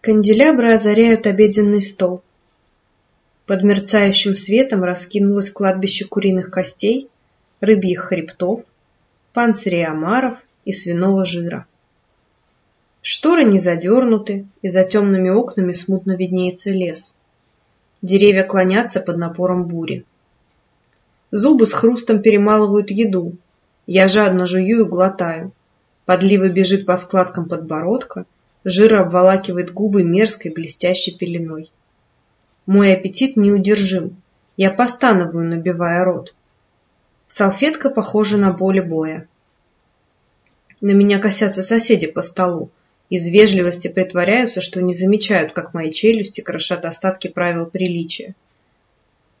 Канделябры озаряют обеденный стол. Под мерцающим светом раскинулось кладбище куриных костей, рыбьих хребтов, панцирей омаров и свиного жира. Шторы не задернуты, и за темными окнами смутно виднеется лес. Деревья клонятся под напором бури. Зубы с хрустом перемалывают еду. Я жадно жую и глотаю. Подлива бежит по складкам подбородка, жир обволакивает губы мерзкой блестящей пеленой. Мой аппетит неудержим. Я постановую, набивая рот. Салфетка похожа на поле боя. На меня косятся соседи по столу. Из вежливости притворяются, что не замечают, как мои челюсти крошат остатки правил приличия.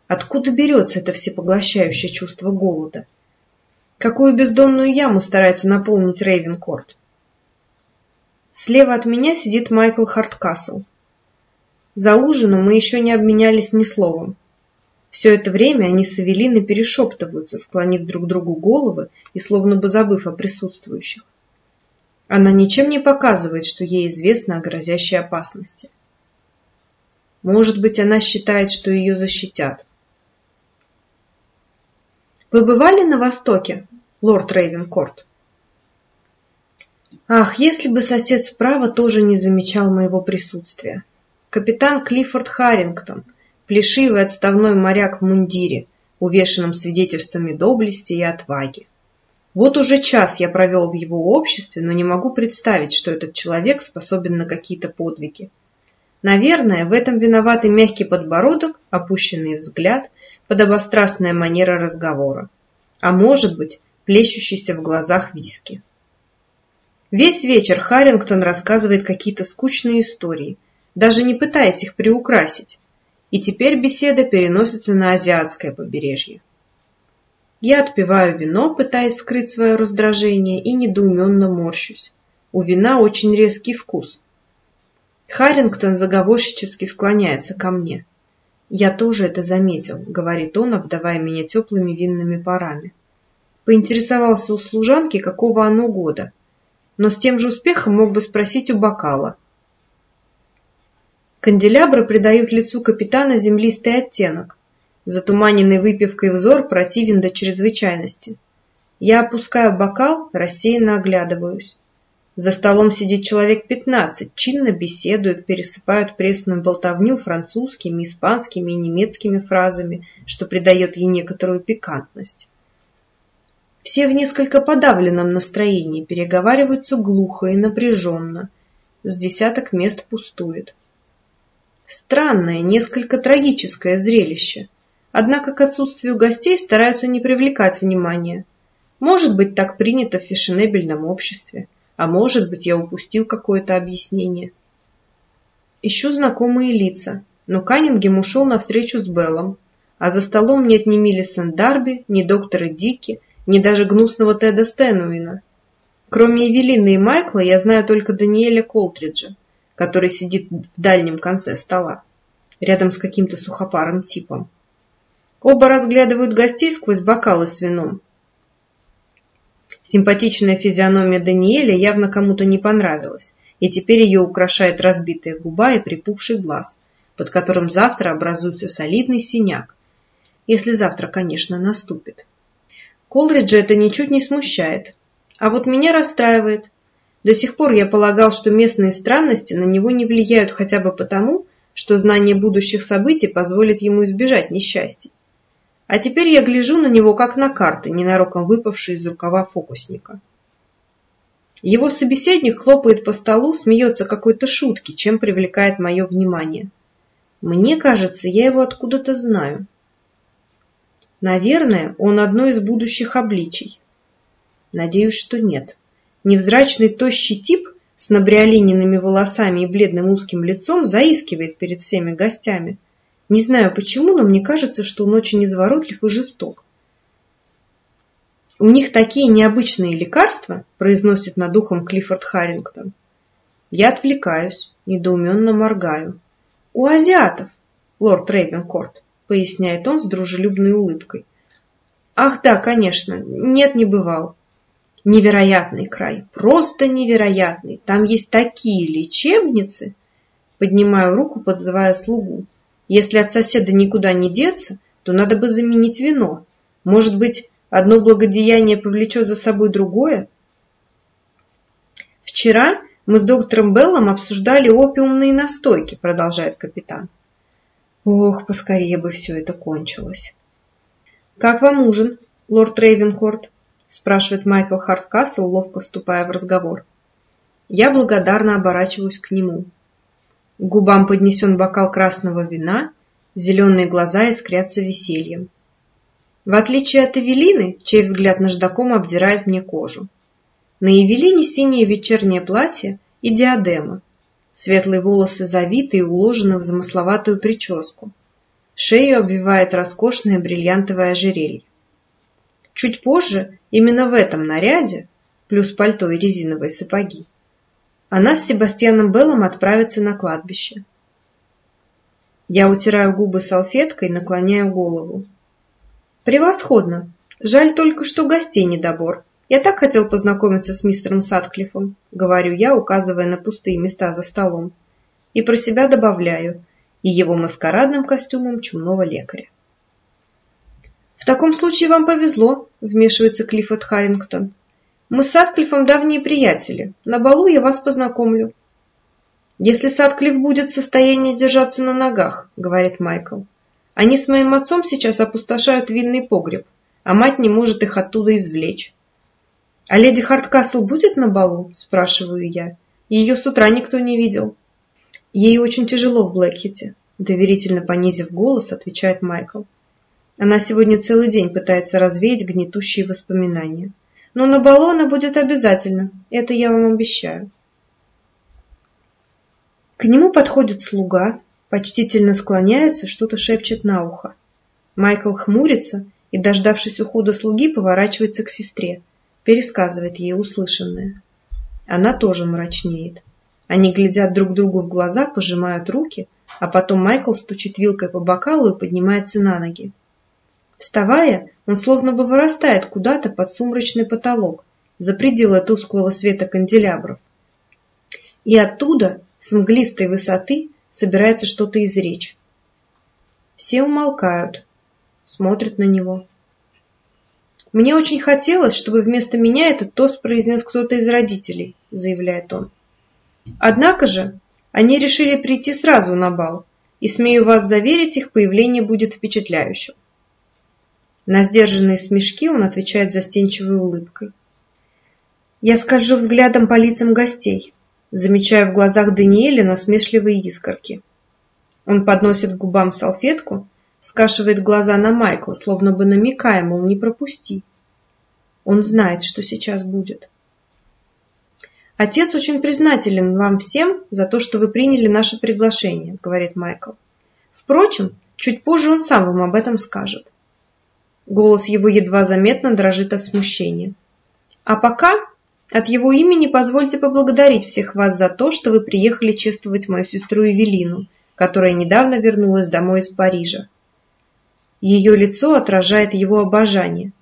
Откуда берется это всепоглощающее чувство голода? Какую бездонную яму старается наполнить Рейвенкорт? Слева от меня сидит Майкл Харткасл. За ужином мы еще не обменялись ни словом. Все это время они с Эвелиной перешептываются, склонив друг другу головы и словно бы забыв о присутствующих. Она ничем не показывает, что ей известно о грозящей опасности. Может быть, она считает, что ее защитят. Вы бывали на Востоке, лорд Рейвенкорт? Ах, если бы сосед справа тоже не замечал моего присутствия. Капитан Клиффорд Харрингтон, плешивый отставной моряк в мундире, увешанном свидетельствами доблести и отваги. Вот уже час я провел в его обществе, но не могу представить, что этот человек способен на какие-то подвиги. Наверное, в этом виноваты мягкий подбородок, опущенный взгляд, подобострастная манера разговора. А может быть, плещущийся в глазах виски. Весь вечер Харрингтон рассказывает какие-то скучные истории, даже не пытаясь их приукрасить. И теперь беседа переносится на азиатское побережье. Я отпиваю вино, пытаясь скрыть свое раздражение, и недоуменно морщусь. У вина очень резкий вкус. Харрингтон заговорщически склоняется ко мне. «Я тоже это заметил», — говорит он, обдавая меня теплыми винными парами. Поинтересовался у служанки, какого оно года. Но с тем же успехом мог бы спросить у бокала. Канделябры придают лицу капитана землистый оттенок. Затуманенный выпивкой взор противен до чрезвычайности. Я опускаю бокал, рассеянно оглядываюсь. За столом сидит человек пятнадцать, чинно беседуют, пересыпают пресную болтовню французскими, испанскими и немецкими фразами, что придает ей некоторую пикантность. Все в несколько подавленном настроении, переговариваются глухо и напряженно. С десяток мест пустует. Странное, несколько трагическое зрелище. Однако к отсутствию гостей стараются не привлекать внимания. Может быть, так принято в фешенебельном обществе. А может быть, я упустил какое-то объяснение. Ищу знакомые лица, но Каннингем ушел навстречу с Беллом, а за столом нет ни Миллисон Дарби, ни доктора Дики, ни даже гнусного Теда Стэнуина. Кроме Эвелины и Майкла я знаю только Даниэля Колтриджа, который сидит в дальнем конце стола, рядом с каким-то сухопарым типом. Оба разглядывают гостей сквозь бокалы с вином, Симпатичная физиономия Даниэля явно кому-то не понравилась, и теперь ее украшает разбитая губа и припухший глаз, под которым завтра образуется солидный синяк. Если завтра, конечно, наступит. Колриджа это ничуть не смущает. А вот меня расстраивает. До сих пор я полагал, что местные странности на него не влияют хотя бы потому, что знание будущих событий позволит ему избежать несчастий. А теперь я гляжу на него как на карты, ненароком выпавшие из рукава фокусника. Его собеседник хлопает по столу, смеется какой-то шутки, чем привлекает мое внимание. Мне кажется, я его откуда-то знаю. Наверное, он одно из будущих обличий. Надеюсь, что нет. Невзрачный тощий тип с набриолиненными волосами и бледным узким лицом заискивает перед всеми гостями – не знаю почему, но мне кажется, что он очень изворотлив и жесток. «У них такие необычные лекарства», – произносит над ухом Клиффорд Харрингтон. Я отвлекаюсь, недоуменно моргаю. «У азиатов, лорд Рейвенкорт», – поясняет он с дружелюбной улыбкой. «Ах да, конечно, нет, не бывал. Невероятный край, просто невероятный. Там есть такие лечебницы. Поднимаю руку, подзывая слугу. Если от соседа никуда не деться, то надо бы заменить вино. Может быть, одно благодеяние повлечет за собой другое? Вчера мы с доктором Беллом обсуждали опиумные настойки, продолжает капитан. Ох, поскорее бы все это кончилось. Как вам ужин, лорд Рейвенкорт? спрашивает Майкл Харткасл, ловко вступая в разговор. Я благодарно оборачиваюсь к нему. Губам поднесен бокал красного вина, зеленые глаза искрятся весельем. В отличие от Эвелины, чей взгляд наждаком обдирает мне кожу. На Евелине синее вечернее платье и диадема. Светлые волосы завиты и уложены в замысловатую прическу. Шею обвивает роскошное бриллиантовое ожерелье. Чуть позже, именно в этом наряде, плюс пальто и резиновые сапоги, она с Себастьяном Беллом отправится на кладбище. Я утираю губы салфеткой, наклоняю голову. Превосходно. Жаль только, что гостей недобор. Я так хотел познакомиться с мистером Садклиффом, говорю я, указывая на пустые места за столом. И про себя добавляю, и его маскарадным костюмом чумного лекаря. «В таком случае вам повезло», — вмешивается Клиффорд Харрингтон. «Мы с Садклиффом давние приятели. На балу я вас познакомлю». «Если Садклифф будет в состоянии держаться на ногах», — говорит Майкл. «Они с моим отцом сейчас опустошают винный погреб, а мать не может их оттуда извлечь». «А леди Харткасл будет на балу?» – спрашиваю я. Ее с утра никто не видел. Ей очень тяжело в Блэкхите, доверительно понизив голос, отвечает Майкл. Она сегодня целый день пытается развеять гнетущие воспоминания. Но на балу она будет обязательно, это я вам обещаю. К нему подходит слуга, почтительно склоняется, что-то шепчет на ухо. Майкл хмурится и, дождавшись ухода слуги, поворачивается к сестре, пересказывает ей услышанное. Она тоже мрачнеет. Они глядят друг другу в глаза, пожимают руки, а потом Майкл стучит вилкой по бокалу и поднимается на ноги. Вставая, он словно бы вырастает куда-то под сумрачный потолок, за пределы тусклого света канделябров. И оттуда, с мглистой высоты, собирается что-то изречь. Все умолкают, смотрят на него. «Мне очень хотелось, чтобы вместо меня этот тост произнес кто-то из родителей», — заявляет он. «Однако же они решили прийти сразу на бал, и, смею вас заверить, их появление будет впечатляющим. На сдержанные смешки он отвечает застенчивой улыбкой. Я скольжу взглядом по лицам гостей, замечая в глазах Даниэля насмешливые искорки. Он подносит к губам салфетку, скашивает глаза на Майкла, словно бы намекая, мол, не пропусти. Он знает, что сейчас будет. «Отец очень признателен вам всем за то, что вы приняли наше приглашение», — говорит Майкл. «Впрочем, чуть позже он сам вам об этом скажет». Голос его едва заметно дрожит от смущения. А пока от его имени позвольте поблагодарить всех вас за то, что вы приехали чествовать мою сестру Эвелину, которая недавно вернулась домой из Парижа. Ее лицо отражает его обожание.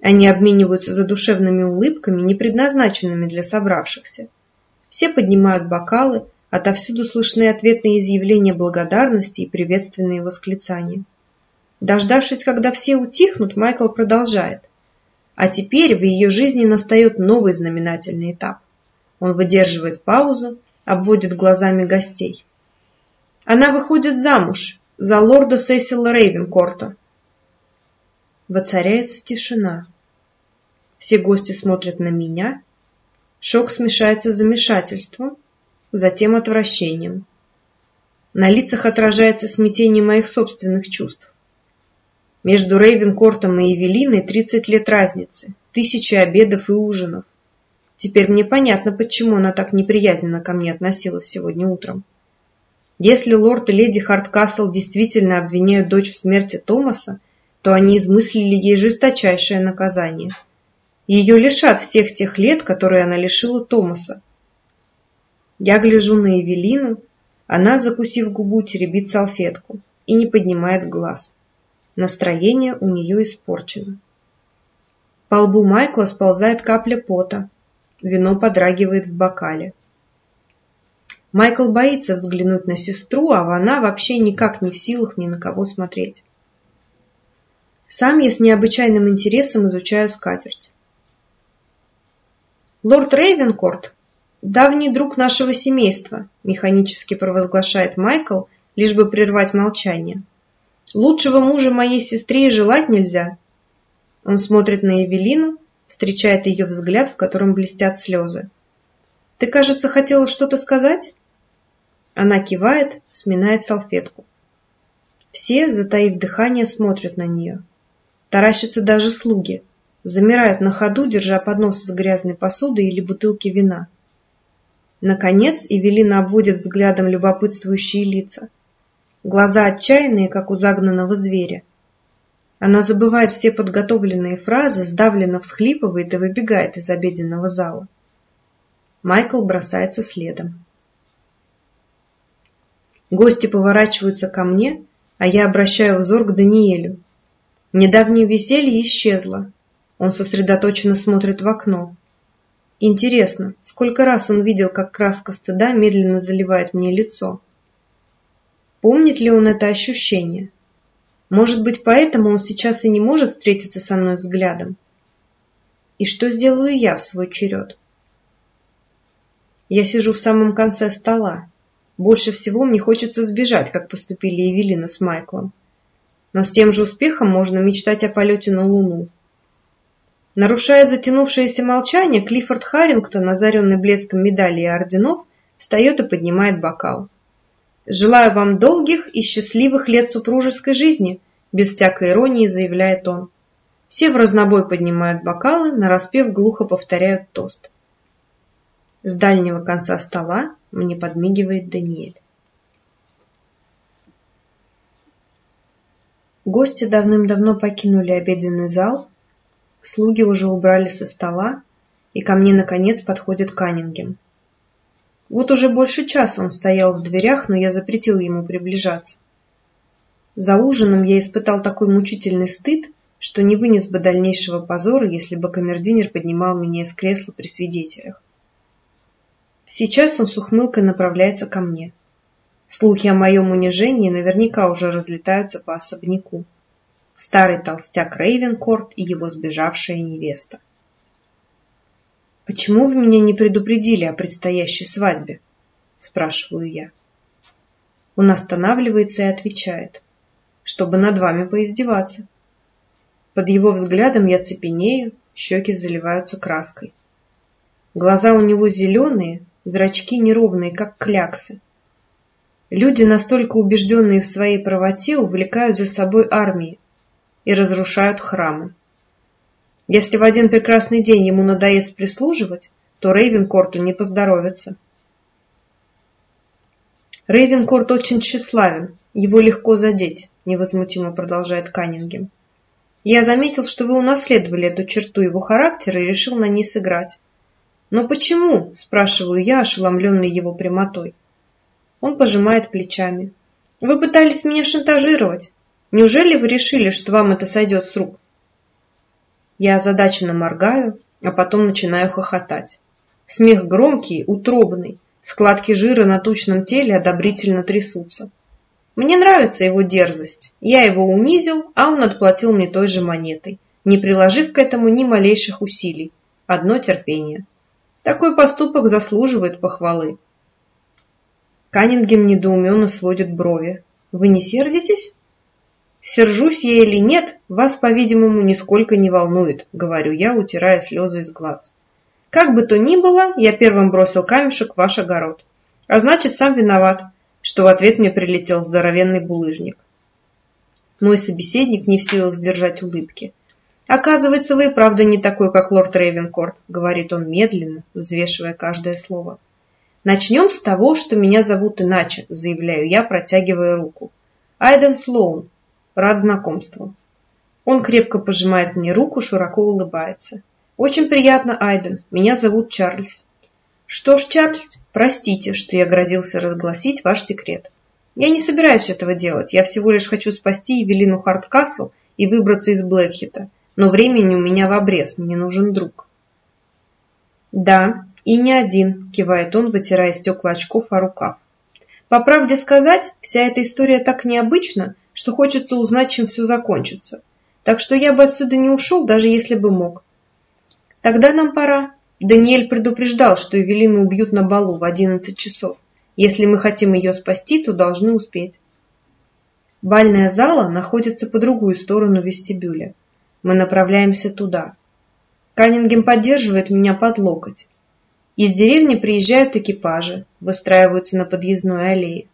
Они обмениваются задушевными улыбками, не предназначенными для собравшихся. Все поднимают бокалы, отовсюду слышны ответные изъявления благодарности и приветственные восклицания. Дождавшись, когда все утихнут, Майкл продолжает. А теперь в ее жизни настает новый знаменательный этап. Он выдерживает паузу, обводит глазами гостей. Она выходит замуж за лорда Сесила Рейвенкорта. Воцаряется тишина. Все гости смотрят на меня. Шок смешается с замешательством, затем отвращением. На лицах отражается смятение моих собственных чувств. Между Рейвенкортом и Эвелиной 30 лет разницы, тысячи обедов и ужинов. Теперь мне понятно, почему она так неприязненно ко мне относилась сегодня утром. Если лорд и леди Харткасл действительно обвиняют дочь в смерти Томаса, то они измыслили ей жесточайшее наказание. Ее лишат всех тех лет, которые она лишила Томаса. Я гляжу на Эвелину, она, закусив губу, теребит салфетку и не поднимает глаз. Настроение у нее испорчено. По лбу Майкла сползает капля пота. Вино подрагивает в бокале. Майкл боится взглянуть на сестру, а она вообще никак не в силах ни на кого смотреть. Сам я с необычайным интересом изучаю скатерть. «Лорд Рейвенкорт – давний друг нашего семейства», – механически провозглашает Майкл, лишь бы прервать молчание. «Лучшего мужа моей сестре и желать нельзя». Он смотрит на Эвелину, встречает ее взгляд, в котором блестят слезы. «Ты, кажется, хотела что-то сказать?» Она кивает, сминает салфетку. Все, затаив дыхание, смотрят на нее. Таращатся даже слуги. Замирают на ходу, держа поднос с грязной посудой или бутылки вина. Наконец Эвелина обводит взглядом любопытствующие лица. Глаза отчаянные, как у загнанного зверя. Она забывает все подготовленные фразы, сдавленно всхлипывает и выбегает из обеденного зала. Майкл бросается следом. Гости поворачиваются ко мне, а я обращаю взор к Даниэлю. Недавнее веселье исчезло. Он сосредоточенно смотрит в окно. Интересно, сколько раз он видел, как краска стыда медленно заливает мне лицо. Помнит ли он это ощущение? Может быть, поэтому он сейчас и не может встретиться со мной взглядом? И что сделаю я в свой черед? Я сижу в самом конце стола, больше всего мне хочется сбежать, как поступили Эвелина с Майклом. Но с тем же успехом можно мечтать о полете на Луну. Нарушая затянувшееся молчание, Клиффорд Харрингтон, озаренный блеском медалей и орденов, встает и поднимает бокал. «Желаю вам долгих и счастливых лет супружеской жизни», без всякой иронии заявляет он. Все в разнобой поднимают бокалы, нараспев глухо повторяют тост. С дальнего конца стола мне подмигивает Даниэль. Гости давным-давно покинули обеденный зал, слуги уже убрали со стола, и ко мне, наконец, подходит Каннингем. Вот уже больше часа он стоял в дверях, но я запретил ему приближаться. За ужином я испытал такой мучительный стыд, что не вынес бы дальнейшего позора, если бы камердинер поднимал меня из кресла при свидетелях. Сейчас он с ухмылкой направляется ко мне. Слухи о моем унижении наверняка уже разлетаются по особняку. Старый толстяк Рейвенкорт и его сбежавшая невеста. «Почему вы меня не предупредили о предстоящей свадьбе?» – спрашиваю я. Он останавливается и отвечает, чтобы над вами поиздеваться. Под его взглядом я цепенею, щеки заливаются краской. Глаза у него зеленые, зрачки неровные, как кляксы. Люди, настолько убежденные в своей правоте, увлекают за собой армии и разрушают храмы. Если в один прекрасный день ему надоест прислуживать, то Рейвенкорту не поздоровится. Рейвенкорт очень тщеславен, его легко задеть, невозмутимо продолжает Каннингем. Я заметил, что вы унаследовали эту черту его характера и решил на ней сыграть. «Но почему?» – спрашиваю я, ошеломленный его прямотой. Он пожимает плечами. «Вы пытались меня шантажировать. Неужели вы решили, что вам это сойдет с рук?» Я озадаченно моргаю, а потом начинаю хохотать. Смех громкий, утробный, складки жира на тучном теле одобрительно трясутся. Мне нравится его дерзость. Я его унизил, а он отплатил мне той же монетой, не приложив к этому ни малейших усилий. Одно терпение. Такой поступок заслуживает похвалы. Каннингем недоуменно сводит брови. Вы не сердитесь? Сержусь я или нет, вас, по-видимому, нисколько не волнует, говорю я, утирая слезы из глаз. Как бы то ни было, я первым бросил камешек в ваш огород. А значит, сам виноват, что в ответ мне прилетел здоровенный булыжник. Мой собеседник не в силах сдержать улыбки. «Оказывается, вы правда не такой, как лорд Рейвенкорт», — говорит он медленно, взвешивая каждое слово. «Начнем с того, что меня зовут иначе», — заявляю я, протягивая руку. «Айден Слоун. Рад знакомству». Он крепко пожимает мне руку, широко улыбается. «Очень приятно, Айден. Меня зовут Чарльз». «Что ж, Чарльз, простите, что я грозился разгласить ваш секрет. Я не собираюсь этого делать. Я всего лишь хочу спасти Евелину Харткасл и выбраться из Блэкхита но времени у меня в обрез, мне нужен друг. Да, И не один, кивает он, вытирая стекла очков о рукав. По правде сказать, вся эта история так необычна, что хочется узнать, чем все закончится. Так что я бы отсюда не ушел, даже если бы мог. Тогда нам пора. Даниэль предупреждал, что Эвелину убьют на балу в одиннадцать часов. Если мы хотим ее спасти, то должны успеть. Бальная зала находится по другую сторону вестибюля. Мы направляемся туда. Каннингем поддерживает меня под локоть. Из деревни приезжают экипажи, выстраиваются на подъездной аллее.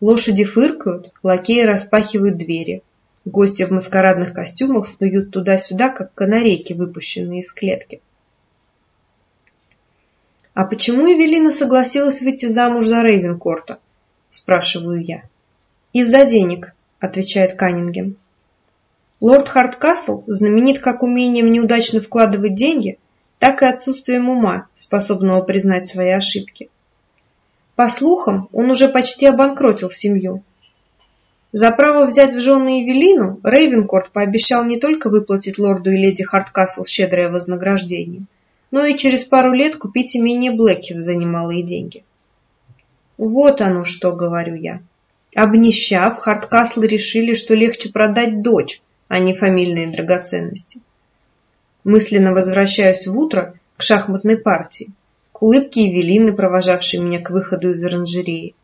Лошади фыркают, лакеи распахивают двери. Гости в маскарадных костюмах снуют туда-сюда, как канарейки, выпущенные из клетки. «А почему Эвелина согласилась выйти замуж за Рейвенкорта?» – спрашиваю я. «Из-за денег», – отвечает Каннингем. Лорд Харткасл знаменит как умением неудачно вкладывать деньги, так и отсутствием ума, способного признать свои ошибки. По слухам, он уже почти обанкротил семью. За право взять в жены Эвелину Рейвенкорт пообещал не только выплатить лорду и леди Харткасл щедрое вознаграждение, но и через пару лет купить имение Блэкхед за немалые деньги. Вот оно что, говорю я. Обнищав, Харткаслы решили, что легче продать дочь, а не фамильные драгоценности. Мысленно возвращаюсь в утро к шахматной партии, к улыбке Евелины, провожавшей меня к выходу из оранжереи.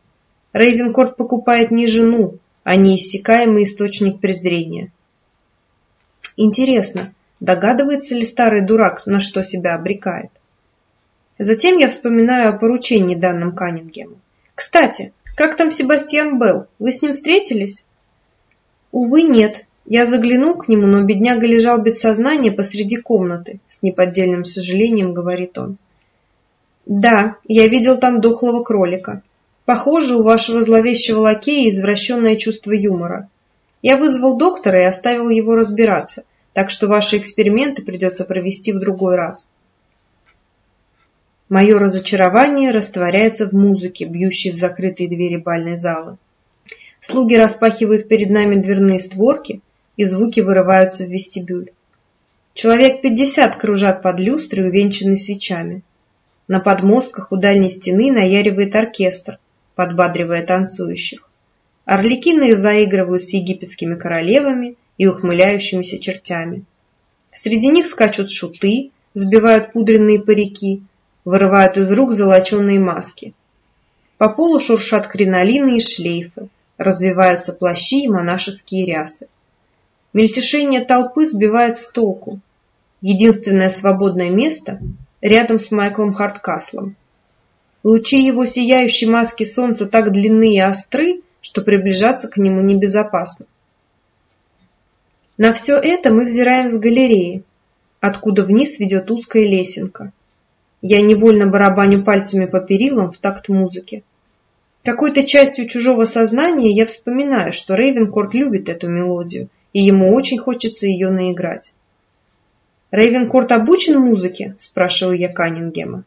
Рейвенкорт покупает не жену, а неиссякаемый источник презрения. Интересно, догадывается ли старый дурак, на что себя обрекает? Затем я вспоминаю о поручении данном Каннингему. Кстати, как там Себастьян Белл? Вы с ним встретились? Увы, нет, я заглянул к нему, но бедняга лежал без сознания посреди комнаты, с неподдельным сожалением говорит он. Да, я видел там дохлого кролика. Похоже, у вашего зловещего лакея извращенное чувство юмора. Я вызвал доктора и оставил его разбираться, так что ваши эксперименты придется провести в другой раз. Мое разочарование растворяется в музыке, бьющей в закрытые двери бальной залы. Слуги распахивают перед нами дверные створки, и звуки вырываются в вестибюль. Человек пятьдесят кружат под люстрой, увенчанной свечами. На подмостках у дальней стены наяривает оркестр, подбадривая танцующих. Орликины заигрывают с египетскими королевами и ухмыляющимися чертями. Среди них скачут шуты, сбивают пудренные парики, вырывают из рук золоченые маски. По полу шуршат кринолины и шлейфы, развиваются плащи и монашеские рясы. Мельтешение толпы сбивает с толку. Единственное свободное место рядом с Майклом Харткаслом. Лучи его сияющей маски солнца так длинны и остры, что приближаться к нему небезопасно. На все это мы взираем с галереи, откуда вниз ведет узкая лесенка. Я невольно барабаню пальцами по перилам в такт музыки. Какой-то частью чужого сознания я вспоминаю, что Рейвенкорт любит эту мелодию и ему очень хочется ее наиграть. «Рейвенкорт обучен музыке?» – спрашиваю я Каннингема.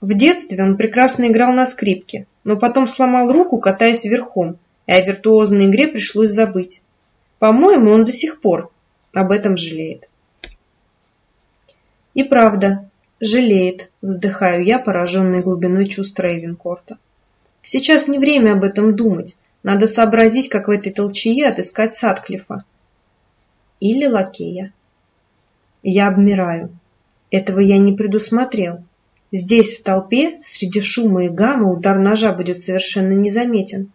В детстве он прекрасно играл на скрипке, но потом сломал руку, катаясь верхом, и о виртуозной игре пришлось забыть. По-моему, он до сих пор об этом жалеет. И правда, жалеет, вздыхаю я, пораженный глубиной чувств Рейвенкорта. Сейчас не время об этом думать, надо сообразить, как в этой толчее отыскать Садклифа. Или лакея. Я обмираю. Этого я не предусмотрел. Здесь, в толпе, среди шума и гамма, удар ножа будет совершенно незаметен.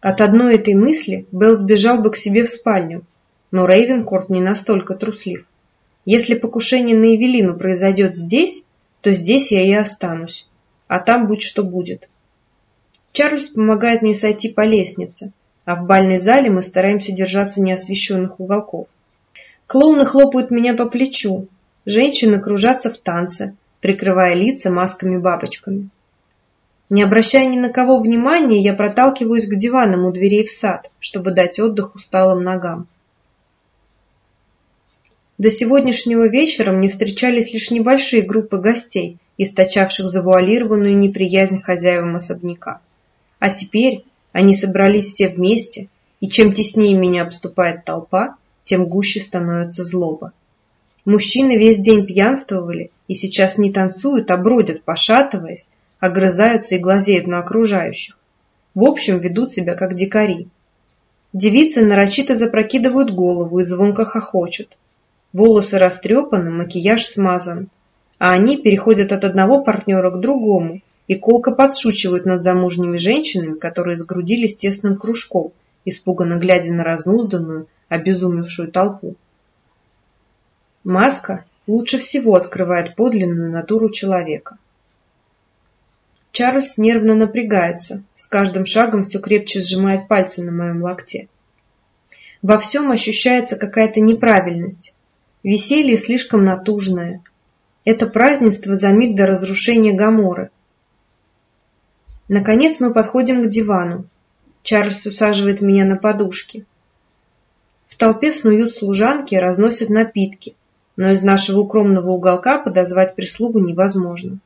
От одной этой мысли Белл сбежал бы к себе в спальню, но Рейвенкорт не настолько труслив. Если покушение на Эвелину произойдет здесь, то здесь я и останусь, а там будь что будет. Чарльз помогает мне сойти по лестнице, а в бальной зале мы стараемся держаться неосвещенных уголков. Клоуны хлопают меня по плечу, женщины кружатся в танце, прикрывая лица масками-бабочками. Не обращая ни на кого внимания, я проталкиваюсь к диванам у дверей в сад, чтобы дать отдых усталым ногам. До сегодняшнего вечера мне встречались лишь небольшие группы гостей, источавших завуалированную неприязнь хозяевам особняка. А теперь они собрались все вместе, и чем теснее меня обступает толпа, тем гуще становится злоба. Мужчины весь день пьянствовали и сейчас не танцуют, а бродят, пошатываясь, огрызаются и глазеют на окружающих. В общем, ведут себя как дикари. Девицы нарочито запрокидывают голову и звонко хохочут. Волосы растрепаны, макияж смазан. А они переходят от одного партнера к другому и колко подшучивают над замужними женщинами, которые сгрудились тесным кружком, испуганно глядя на разнузданную, обезумевшую толпу. Маска лучше всего открывает подлинную натуру человека. Чарльз нервно напрягается, с каждым шагом все крепче сжимает пальцы на моем локте. Во всем ощущается какая-то неправильность. Веселье слишком натужное. Это празднество за миг до разрушения Гаморы. Наконец мы подходим к дивану. Чарльз усаживает меня на подушки. В толпе снуют служанки и разносят напитки, но из нашего укромного уголка подозвать прислугу невозможно.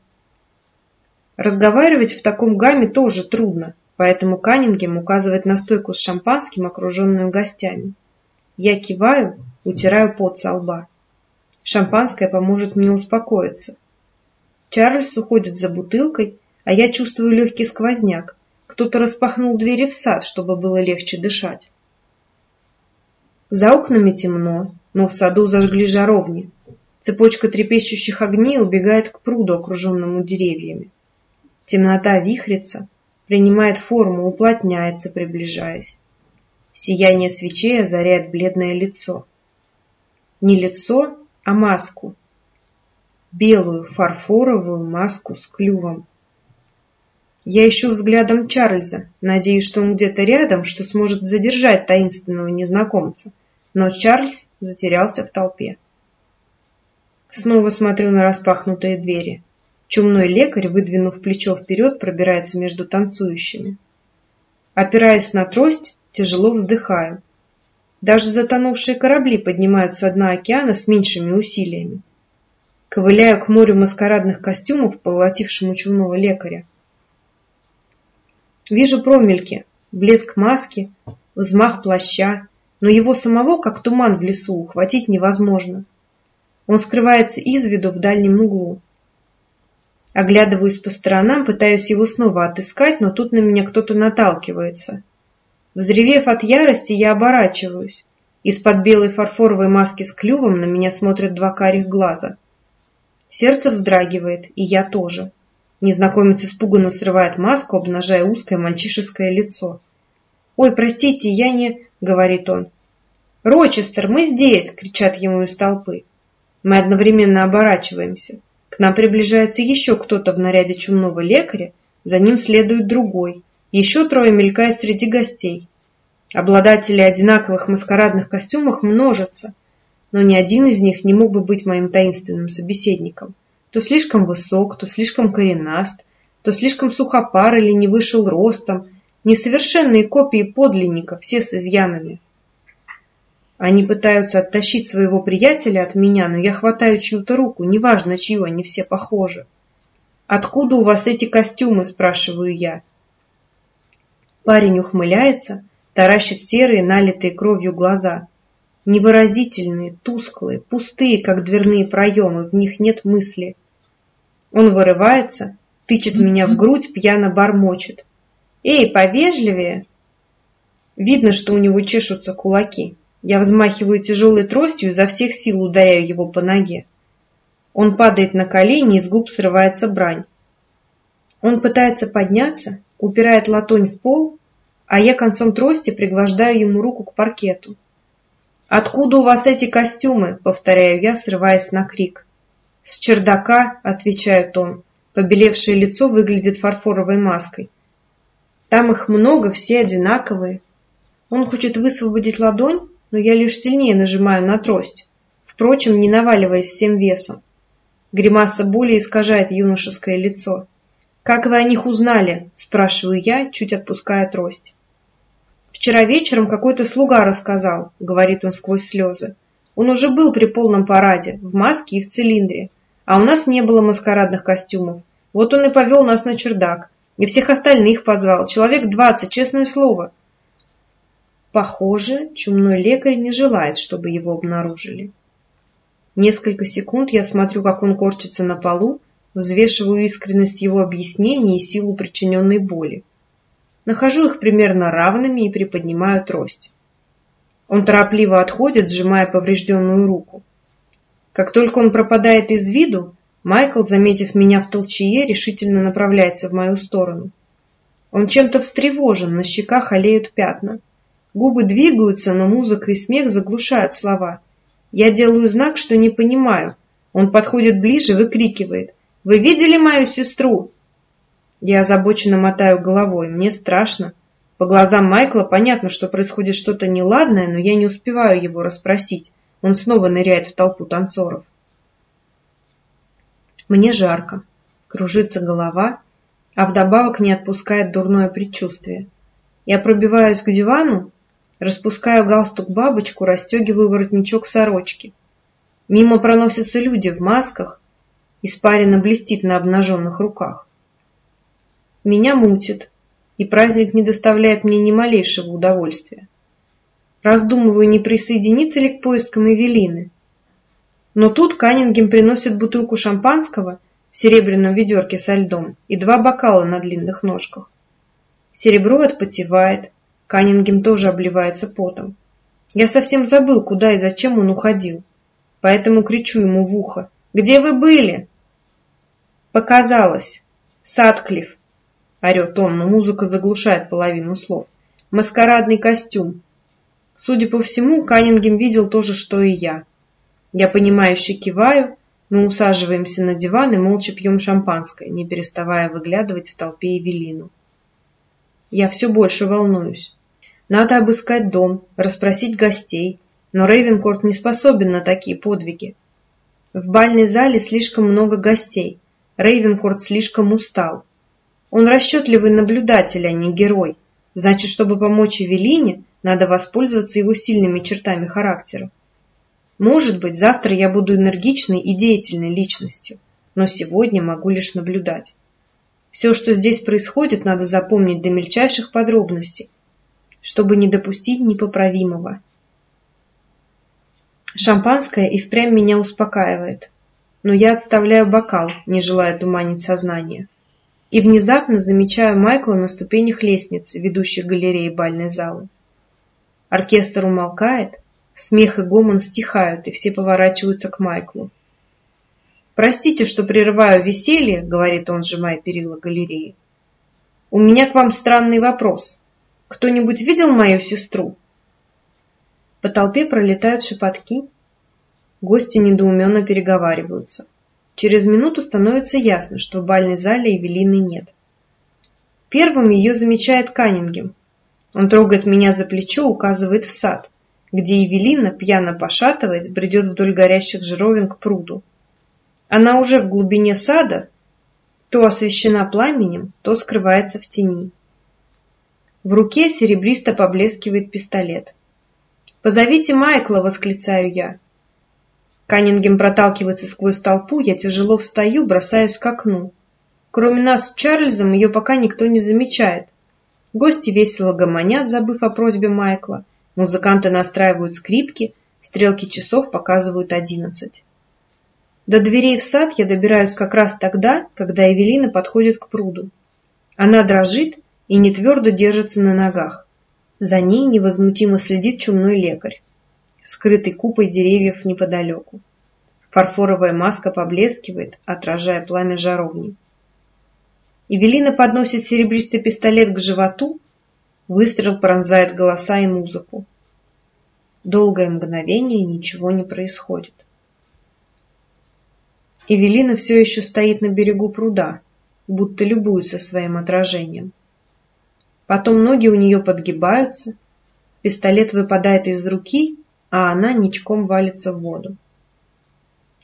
Разговаривать в таком гамме тоже трудно, поэтому Каннингем указывает на стойку с шампанским, окруженную гостями. Я киваю, утираю пот со лба. Шампанское поможет мне успокоиться. Чарльз уходит за бутылкой, а я чувствую легкий сквозняк. Кто-то распахнул двери в сад, чтобы было легче дышать. За окнами темно, но в саду зажгли жаровни. Цепочка трепещущих огней убегает к пруду, окруженному деревьями. Темнота вихрится, принимает форму, уплотняется, приближаясь. Сияние свечей озаряет бледное лицо. Не лицо, а маску. Белую фарфоровую маску с клювом. Я ищу взглядом Чарльза, надеюсь, что он где-то рядом, что сможет задержать таинственного незнакомца. Но Чарльз затерялся в толпе. Снова смотрю на распахнутые двери. Чумной лекарь, выдвинув плечо вперед, пробирается между танцующими. Опираясь на трость, тяжело вздыхаю. Даже затонувшие корабли поднимаются со дна океана с меньшими усилиями. Ковыляю к морю маскарадных костюмов, поглотившему чумного лекаря. Вижу промельки, блеск маски, взмах плаща, но его самого, как туман в лесу, ухватить невозможно. Он скрывается из виду в дальнем углу. Оглядываюсь по сторонам, пытаюсь его снова отыскать, но тут на меня кто-то наталкивается. Взревев от ярости, я оборачиваюсь. Из-под белой фарфоровой маски с клювом на меня смотрят два карих глаза. Сердце вздрагивает, и я тоже. Незнакомец испуганно срывает маску, обнажая узкое мальчишеское лицо. «Ой, простите, я не...» — говорит он. «Рочестер, мы здесь!» — кричат ему из толпы. Мы одновременно оборачиваемся. К нам приближается еще кто-то в наряде чумного лекаря, за ним следует другой. Еще трое мелькают среди гостей. Обладатели одинаковых маскарадных костюмов множатся, но ни один из них не мог бы быть моим таинственным собеседником. То слишком высок, то слишком коренаст, то слишком сухопар или не вышел ростом. Несовершенные копии подлинника, все с изъянами. Они пытаются оттащить своего приятеля от меня, но я хватаю чью-то руку, неважно чью, они все похожи. «Откуда у вас эти костюмы?» – спрашиваю я. Парень ухмыляется, таращит серые, налитые кровью глаза. Невыразительные, тусклые, пустые, как дверные проемы, в них нет мысли. Он вырывается, тычет меня в грудь, пьяно бормочет. «Эй, повежливее!» Видно, что у него чешутся кулаки. Я взмахиваю тяжелой тростью и изо всех сил ударяю его по ноге. Он падает на колени, из губ срывается брань. Он пытается подняться, упирает ладонь в пол, а я концом трости пригвождаю ему руку к паркету. «Откуда у вас эти костюмы?» — повторяю я, срываясь на крик. «С чердака», — отвечает он. Побелевшее лицо выглядит фарфоровой маской. «Там их много, все одинаковые». Он хочет высвободить ладонь, но я лишь сильнее нажимаю на трость, впрочем, не наваливаясь всем весом. Гримаса боли искажает юношеское лицо. «Как вы о них узнали?» – спрашиваю я, чуть отпуская трость. «Вчера вечером какой-то слуга рассказал», – говорит он сквозь слезы. «Он уже был при полном параде, в маске и в цилиндре. А у нас не было маскарадных костюмов. Вот он и повел нас на чердак. И всех остальных позвал. Человек двадцать, честное слово. Похоже, чумной лекарь не желает, чтобы его обнаружили. Несколько секунд я смотрю, как он корчится на полу, взвешиваю искренность его объяснений и силу причиненной боли. Нахожу их примерно равными и приподнимаю трость. Он торопливо отходит, сжимая поврежденную руку. Как только он пропадает из виду, Майкл, заметив меня в толчее, решительно направляется в мою сторону. Он чем-то встревожен, на щеках олеют пятна. Губы двигаются, но музыка и смех заглушают слова. Я делаю знак, что не понимаю. Он подходит ближе, выкрикивает. «Вы видели мою сестру?» Я озабоченно мотаю головой. Мне страшно. По глазам Майкла понятно, что происходит что-то неладное, но я не успеваю его расспросить. Он снова ныряет в толпу танцоров. Мне жарко. Кружится голова, а вдобавок не отпускает дурное предчувствие. Я пробиваюсь к дивану, распускаю галстук-бабочку, расстегиваю воротничок сорочки. Мимо проносятся люди в масках, испарина блестит на обнаженных руках. Меня мутит, и праздник не доставляет мне ни малейшего удовольствия. Раздумываю, не присоединиться ли к поискам Эвелины. Но тут Каннингем приносит бутылку шампанского в серебряном ведерке со льдом и два бокала на длинных ножках. Серебро отпотевает, Каннингем тоже обливается потом. Я совсем забыл, куда и зачем он уходил, поэтому кричу ему в ухо. «Где вы были?» «Показалось. Садклифф», — орет он, но музыка заглушает половину слов. «Маскарадный костюм. Судя по всему, Каннингем видел то же, что и я. Я понимающе киваю, мы усаживаемся на диван и молча пьем шампанское, не переставая выглядывать в толпе Эвелину. Я все больше волнуюсь. Надо обыскать дом, расспросить гостей, но Рейвенкорт не способен на такие подвиги. В бальной зале слишком много гостей, Рейвенкорт слишком устал. Он расчетливый наблюдатель, а не герой. Значит, чтобы помочь Эвелине, надо воспользоваться его сильными чертами характера. Может быть, завтра я буду энергичной и деятельной личностью, но сегодня могу лишь наблюдать. Все, что здесь происходит, надо запомнить до мельчайших подробностей, чтобы не допустить непоправимого. Шампанское и впрямь меня успокаивает, но я отставляю бокал, не желая туманить сознание. И внезапно замечаю Майкла на ступенях лестницы, ведущей к галерее бальной залы. Оркестр умолкает, смех и гомон стихают, и все поворачиваются к Майклу. «Простите, что прерываю веселье», — говорит он, сжимая перила галереи. «У меня к вам странный вопрос. Кто-нибудь видел мою сестру?» По толпе пролетают шепотки. Гости недоуменно переговариваются. Через минуту становится ясно, что в бальной зале Эвелины нет. Первым ее замечает Каннингем, он трогает меня за плечо, указывает в сад, где Евелина, пьяно пошатываясь, бредет вдоль горящих жировин к пруду. Она уже в глубине сада, то освещена пламенем, то скрывается в тени. В руке серебристо поблескивает пистолет. «Позовите Майкла!» — восклицаю я. Каннингем проталкивается сквозь толпу, я тяжело встаю, бросаюсь к окну. Кроме нас с Чарльзом ее пока никто не замечает, Гости весело гомонят, забыв о просьбе Майкла. Музыканты настраивают скрипки, стрелки часов показывают одиннадцать. До дверей в сад я добираюсь как раз тогда, когда Эвелина подходит к пруду. Она дрожит и не твердо держится на ногах. За ней невозмутимо следит чумной лекарь, скрытый купой деревьев неподалеку. Фарфоровая маска поблескивает, отражая пламя жаровни. Евелина подносит серебристый пистолет к животу, выстрел пронзает голоса и музыку. Долгое мгновение ничего не происходит. Эвелина все еще стоит на берегу пруда, будто любуется своим отражением. Потом ноги у нее подгибаются, пистолет выпадает из руки, а она ничком валится в воду.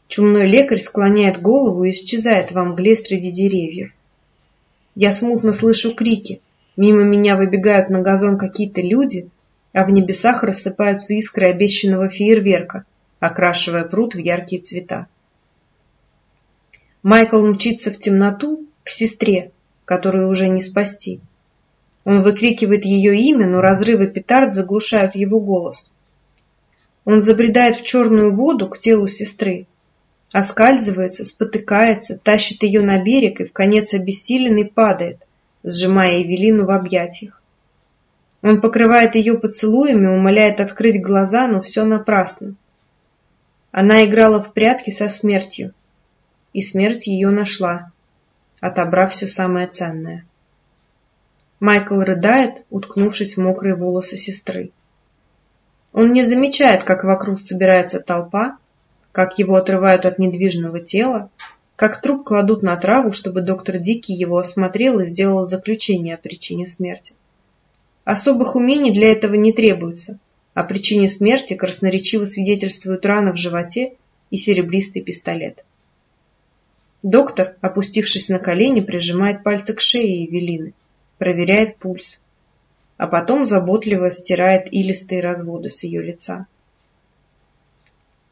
Чумной лекарь склоняет голову и исчезает во мгле среди деревьев. Я смутно слышу крики. Мимо меня выбегают на газон какие-то люди, а в небесах рассыпаются искры обещанного фейерверка, окрашивая пруд в яркие цвета. Майкл мчится в темноту к сестре, которую уже не спасти. Он выкрикивает ее имя, но разрывы петард заглушают его голос. Он забредает в черную воду к телу сестры, оскальзывается, спотыкается, тащит ее на берег и в конец обессиленный падает, сжимая Эвелину в объятиях. Он покрывает ее поцелуями, умоляет открыть глаза, но все напрасно. Она играла в прятки со смертью, и смерть ее нашла, отобрав все самое ценное. Майкл рыдает, уткнувшись в мокрые волосы сестры. Он не замечает, как вокруг собирается толпа, как его отрывают от недвижного тела, как труп кладут на траву, чтобы доктор Дикий его осмотрел и сделал заключение о причине смерти. Особых умений для этого не требуется. О причине смерти красноречиво свидетельствуют рана в животе и серебристый пистолет. Доктор, опустившись на колени, прижимает пальцы к шее Евелины, проверяет пульс, а потом заботливо стирает илистые разводы с ее лица.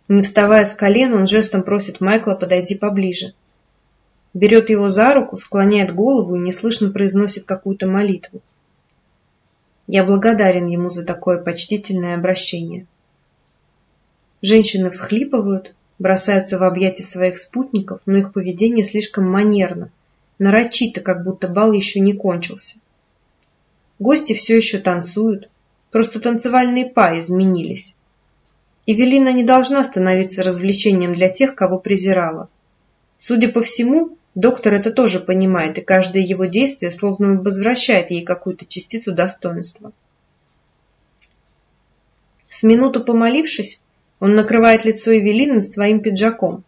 Не вставая с колен, он жестом просит Майкла подойти поближе. Берет его за руку, склоняет голову и неслышно произносит какую-то молитву. Я благодарен ему за такое почтительное обращение. Женщины всхлипывают, бросаются в объятия своих спутников, но их поведение слишком манерно, нарочито, как будто бал еще не кончился. Гости все еще танцуют, просто танцевальные па изменились. Эвелина не должна становиться развлечением для тех, кого презирала. Судя по всему, Доктор это тоже понимает, и каждое его действие словно возвращает ей какую-то частицу достоинства. С минуту помолившись, он накрывает лицо Эвелины своим пиджаком,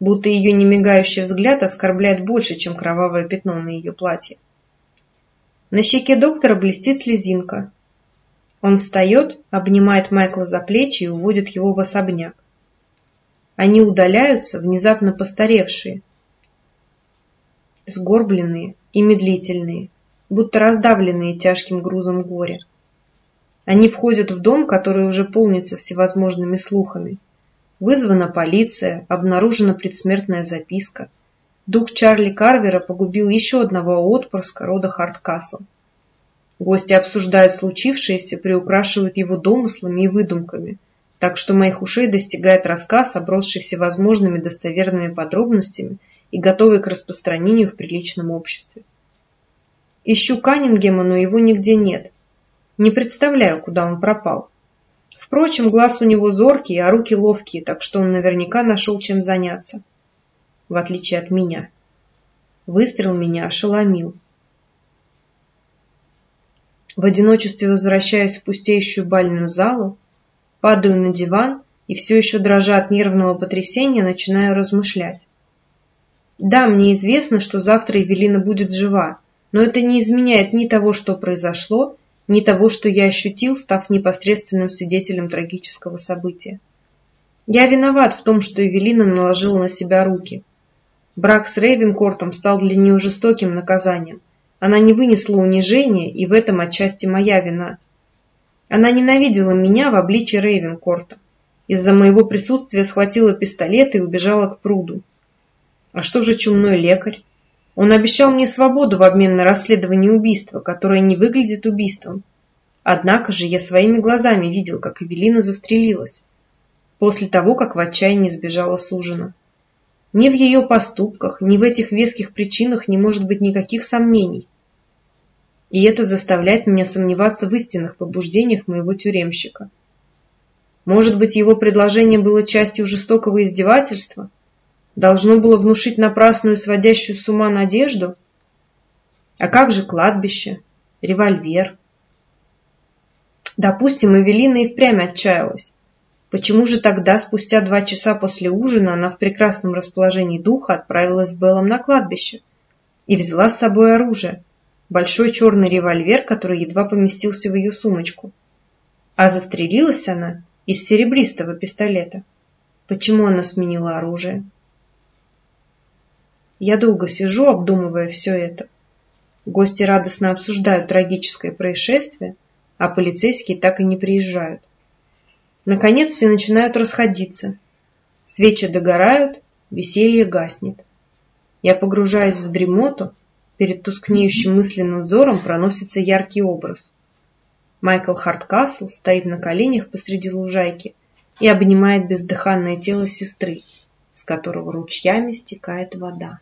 будто ее немигающий взгляд оскорбляет больше, чем кровавое пятно на ее платье. На щеке доктора блестит слезинка. Он встает, обнимает Майкла за плечи и уводит его в особняк. Они удаляются, внезапно постаревшие, сгорбленные и медлительные, будто раздавленные тяжким грузом горя. Они входят в дом, который уже полнится всевозможными слухами. Вызвана полиция, обнаружена предсмертная записка. Дух Чарли Карвера погубил еще одного отпрыска рода Харткасл. Гости обсуждают случившееся, приукрашивают его домыслами и выдумками, так что моих ушей достигает рассказ, обросший всевозможными достоверными подробностями и готовый к распространению в приличном обществе. Ищу Каннингема, но его нигде нет. Не представляю, куда он пропал. Впрочем, глаз у него зоркий, а руки ловкие, так что он наверняка нашел чем заняться. В отличие от меня. Выстрел меня ошеломил. В одиночестве возвращаюсь в пустеющую бальную залу, падаю на диван и все еще дрожа от нервного потрясения начинаю размышлять. Да, мне известно, что завтра Евелина будет жива, но это не изменяет ни того, что произошло, ни того, что я ощутил, став непосредственным свидетелем трагического события. Я виноват в том, что Эвелина наложила на себя руки. Брак с Рейвенкортом стал для нее жестоким наказанием. Она не вынесла унижения, и в этом отчасти моя вина. Она ненавидела меня в обличье Рейвенкорта. Из-за моего присутствия схватила пистолет и убежала к пруду. А что же чумной лекарь? Он обещал мне свободу в обмен на расследование убийства, которое не выглядит убийством. Однако же я своими глазами видел, как Эвелина застрелилась. После того, как в отчаянии сбежала с ужина. Ни в ее поступках, ни в этих веских причинах не может быть никаких сомнений. И это заставляет меня сомневаться в истинных побуждениях моего тюремщика. Может быть, его предложение было частью жестокого издевательства? должно было внушить напрасную сводящую с ума надежду? А как же кладбище, револьвер? Допустим, Эвелина и впрямь отчаялась. Почему же тогда, спустя два часа после ужина, она в прекрасном расположении духа отправилась с Беллом на кладбище и взяла с собой оружие, большой черный револьвер, который едва поместился в ее сумочку. А застрелилась она из серебристого пистолета. Почему она сменила оружие? Я долго сижу, обдумывая все это. Гости радостно обсуждают трагическое происшествие, а полицейские так и не приезжают. Наконец все начинают расходиться. Свечи догорают, веселье гаснет. Я погружаюсь в дремоту, перед тускнеющим мысленным взором проносится яркий образ. Майкл Харткасл стоит на коленях посреди лужайки и обнимает бездыханное тело сестры, с которого ручьями стекает вода.